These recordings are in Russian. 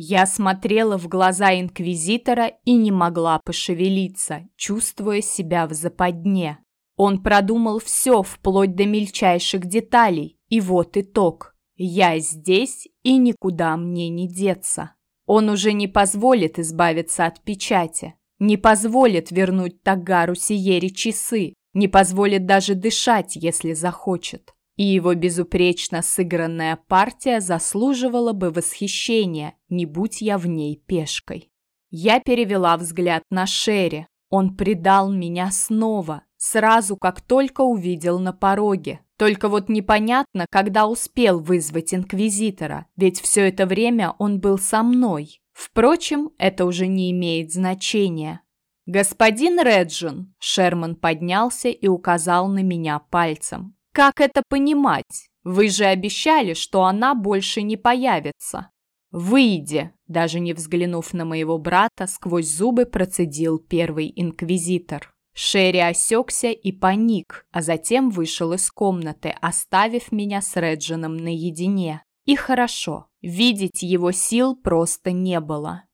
Я смотрела в глаза инквизитора и не могла пошевелиться, чувствуя себя в западне. Он продумал все вплоть до мельчайших деталей, и вот итог. Я здесь, и никуда мне не деться. Он уже не позволит избавиться от печати, не позволит вернуть Тагару Сиери часы, не позволит даже дышать, если захочет. И его безупречно сыгранная партия заслуживала бы восхищения, не будь я в ней пешкой. Я перевела взгляд на Шерри. Он предал меня снова, сразу как только увидел на пороге. Только вот непонятно, когда успел вызвать инквизитора, ведь все это время он был со мной. Впрочем, это уже не имеет значения. «Господин Реджин!» Шерман поднялся и указал на меня пальцем. «Как это понимать? Вы же обещали, что она больше не появится». «Выйди!» Даже не взглянув на моего брата, сквозь зубы процедил первый инквизитор. Шерри осекся и паник, а затем вышел из комнаты, оставив меня с Реджином наедине. И хорошо, видеть его сил просто не было.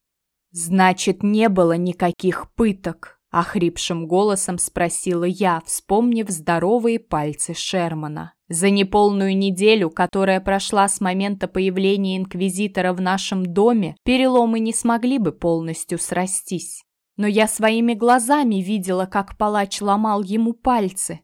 «Значит, не было никаких пыток?» – охрипшим голосом спросила я, вспомнив здоровые пальцы Шермана. За неполную неделю, которая прошла с момента появления Инквизитора в нашем доме, переломы не смогли бы полностью срастись но я своими глазами видела, как палач ломал ему пальцы.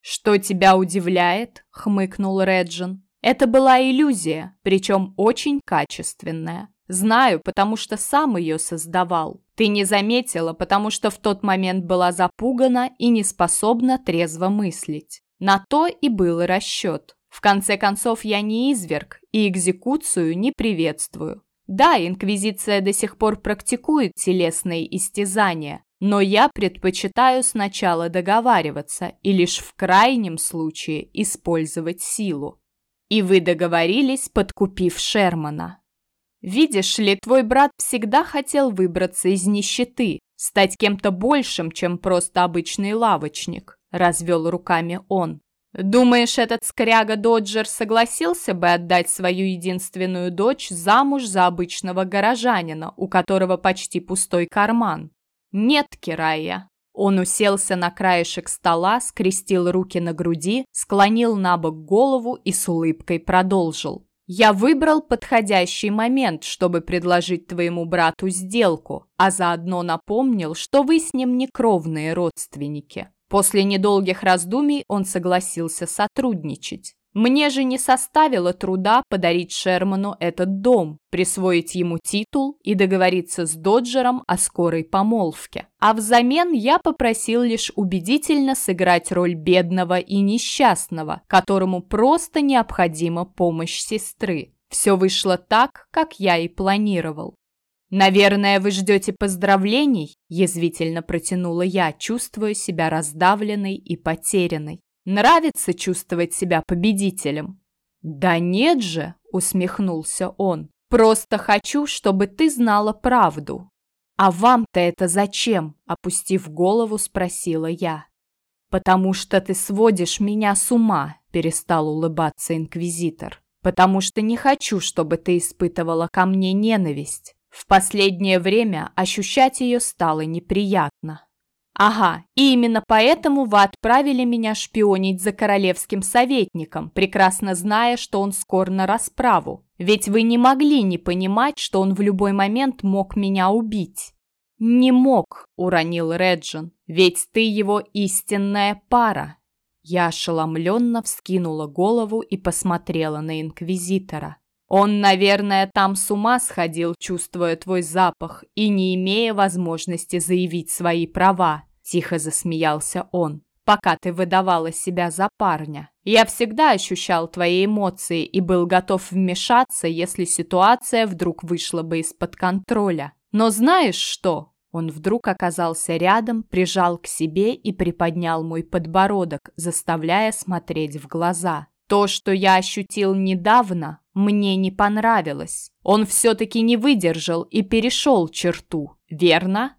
«Что тебя удивляет?» — хмыкнул Реджин. «Это была иллюзия, причем очень качественная. Знаю, потому что сам ее создавал. Ты не заметила, потому что в тот момент была запугана и не способна трезво мыслить. На то и был расчет. В конце концов, я не изверг и экзекуцию не приветствую. Да, Инквизиция до сих пор практикует телесные истязания, но я предпочитаю сначала договариваться и лишь в крайнем случае использовать силу. И вы договорились, подкупив Шермана. Видишь ли, твой брат всегда хотел выбраться из нищеты, стать кем-то большим, чем просто обычный лавочник, развел руками он. Думаешь, этот скряга Доджер согласился бы отдать свою единственную дочь замуж за обычного горожанина, у которого почти пустой карман? Нет, Кирая. Он уселся на краешек стола, скрестил руки на груди, склонил на бок голову и с улыбкой продолжил. «Я выбрал подходящий момент, чтобы предложить твоему брату сделку, а заодно напомнил, что вы с ним не кровные родственники. После недолгих раздумий он согласился сотрудничать. Мне же не составило труда подарить Шерману этот дом, присвоить ему титул и договориться с Доджером о скорой помолвке. А взамен я попросил лишь убедительно сыграть роль бедного и несчастного, которому просто необходима помощь сестры. Все вышло так, как я и планировал. «Наверное, вы ждете поздравлений?» – язвительно протянула я, чувствуя себя раздавленной и потерянной. «Нравится чувствовать себя победителем?» «Да нет же!» – усмехнулся он. «Просто хочу, чтобы ты знала правду». «А вам-то это зачем?» – опустив голову, спросила я. «Потому что ты сводишь меня с ума», – перестал улыбаться инквизитор. «Потому что не хочу, чтобы ты испытывала ко мне ненависть. В последнее время ощущать ее стало неприятно. Ага, и именно поэтому вы отправили меня шпионить за королевским советником, прекрасно зная, что он скоро на расправу. Ведь вы не могли не понимать, что он в любой момент мог меня убить. Не мог, уронил Реджин, ведь ты его истинная пара. Я ошеломленно вскинула голову и посмотрела на инквизитора. Он, наверное, там с ума сходил, чувствуя твой запах и не имея возможности заявить свои права. Тихо засмеялся он. Пока ты выдавала себя за парня. Я всегда ощущал твои эмоции и был готов вмешаться, если ситуация вдруг вышла бы из-под контроля. Но знаешь что? Он вдруг оказался рядом, прижал к себе и приподнял мой подбородок, заставляя смотреть в глаза. То, что я ощутил недавно, мне не понравилось. Он все-таки не выдержал и перешел черту, верно?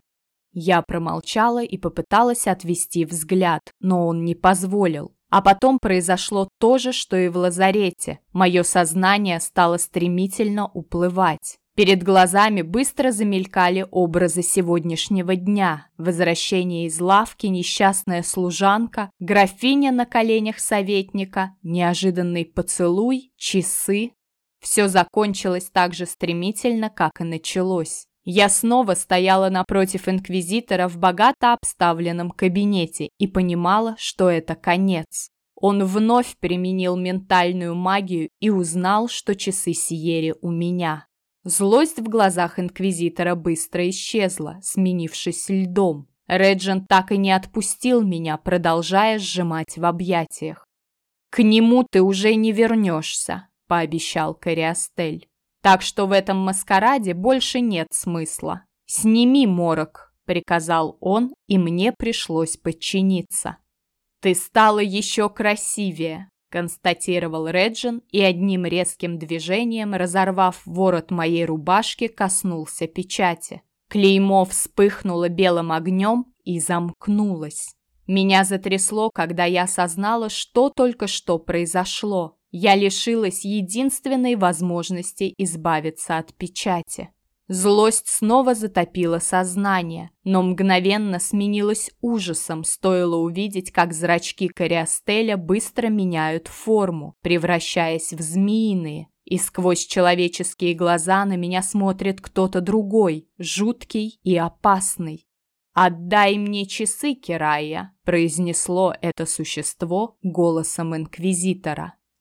Я промолчала и попыталась отвести взгляд, но он не позволил. А потом произошло то же, что и в лазарете. Мое сознание стало стремительно уплывать. Перед глазами быстро замелькали образы сегодняшнего дня. Возвращение из лавки, несчастная служанка, графиня на коленях советника, неожиданный поцелуй, часы. Все закончилось так же стремительно, как и началось. Я снова стояла напротив инквизитора в богато обставленном кабинете и понимала, что это конец. Он вновь применил ментальную магию и узнал, что часы Сиери у меня. Злость в глазах инквизитора быстро исчезла, сменившись льдом. Реджин так и не отпустил меня, продолжая сжимать в объятиях. «К нему ты уже не вернешься», — пообещал Кориастель. «Так что в этом маскараде больше нет смысла. Сними морок», — приказал он, и мне пришлось подчиниться. «Ты стала еще красивее», констатировал Реджин и одним резким движением, разорвав ворот моей рубашки, коснулся печати. Клеймо вспыхнуло белым огнем и замкнулось. Меня затрясло, когда я осознала, что только что произошло. Я лишилась единственной возможности избавиться от печати. Злость снова затопила сознание, но мгновенно сменилась ужасом, стоило увидеть, как зрачки Кориастеля быстро меняют форму, превращаясь в змеиные, и сквозь человеческие глаза на меня смотрит кто-то другой, жуткий и опасный. «Отдай мне часы, Кирая», – произнесло это существо голосом инквизитора.